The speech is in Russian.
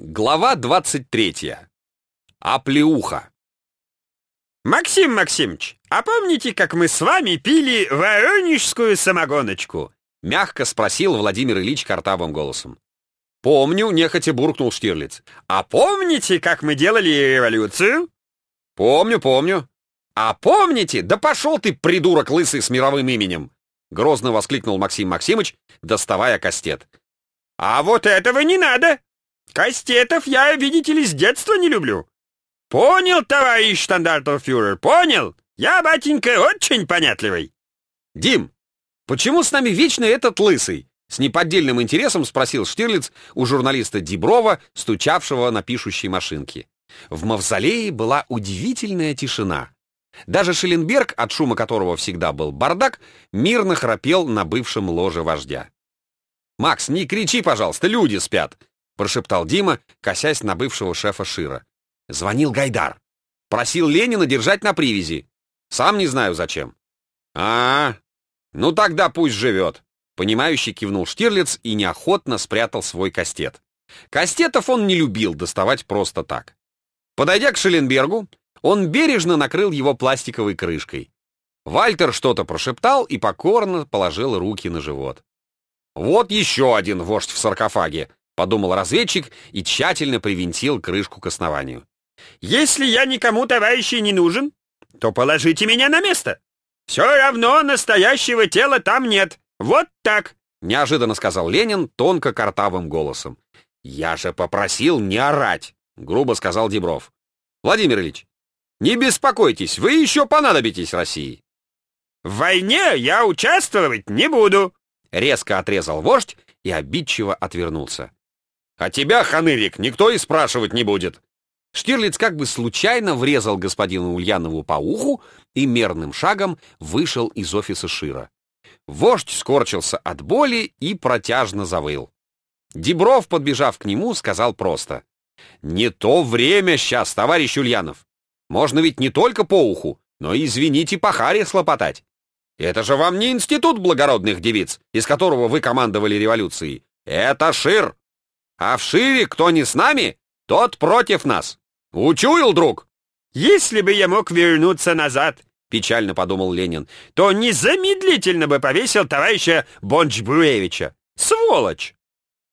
Глава 23. Оплеуха. Максим Максимович, а помните, как мы с вами пили воронежскую самогоночку? Мягко спросил Владимир Ильич картавым голосом. «Помню», — нехотя буркнул Штирлиц. «А помните, как мы делали революцию?» «Помню, помню». «А помните? Да пошел ты, придурок лысый с мировым именем!» Грозно воскликнул Максим Максимыч, доставая кастет. «А вот этого не надо!» Кастетов я, видите ли, с детства не люблю. Понял, товарищ штандартенфюрер, понял? Я, батенька, очень понятливый. Дим, почему с нами вечно этот лысый? С неподдельным интересом спросил Штирлиц у журналиста Диброва, стучавшего на пишущей машинке. В мавзолее была удивительная тишина. Даже Шелленберг, от шума которого всегда был бардак, мирно храпел на бывшем ложе вождя. «Макс, не кричи, пожалуйста, люди спят!» Прошептал Дима, косясь на бывшего шефа Шира. Звонил Гайдар. Просил Ленина держать на привязи. Сам не знаю зачем. А, -а, -а ну тогда пусть живет. Понимающий кивнул Штирлиц и неохотно спрятал свой кастет. Кастетов он не любил доставать просто так. Подойдя к Шелленбергу, он бережно накрыл его пластиковой крышкой. Вальтер что-то прошептал и покорно положил руки на живот. «Вот еще один вождь в саркофаге», подумал разведчик и тщательно привинтил крышку к основанию. «Если я никому, товарищи, не нужен, то положите меня на место. Все равно настоящего тела там нет. Вот так!» Неожиданно сказал Ленин тонко картавым голосом. «Я же попросил не орать!» — грубо сказал Дебров. «Владимир Ильич, не беспокойтесь, вы еще понадобитесь России!» «В войне я участвовать не буду!» — резко отрезал вождь и обидчиво отвернулся. А тебя, ханырик, никто и спрашивать не будет. Штирлиц как бы случайно врезал господину Ульянову по уху и мерным шагом вышел из офиса Шира. Вождь скорчился от боли и протяжно завыл. Дебров, подбежав к нему, сказал просто. «Не то время сейчас, товарищ Ульянов. Можно ведь не только по уху, но и, извините, по харе слопотать. Это же вам не институт благородных девиц, из которого вы командовали революцией. Это Шир, а в Шире кто не с нами, тот против нас. Учуял, друг? Если бы я мог вернуться назад, печально подумал Ленин, то незамедлительно бы повесил товарища Бончбруевича. Сволочь!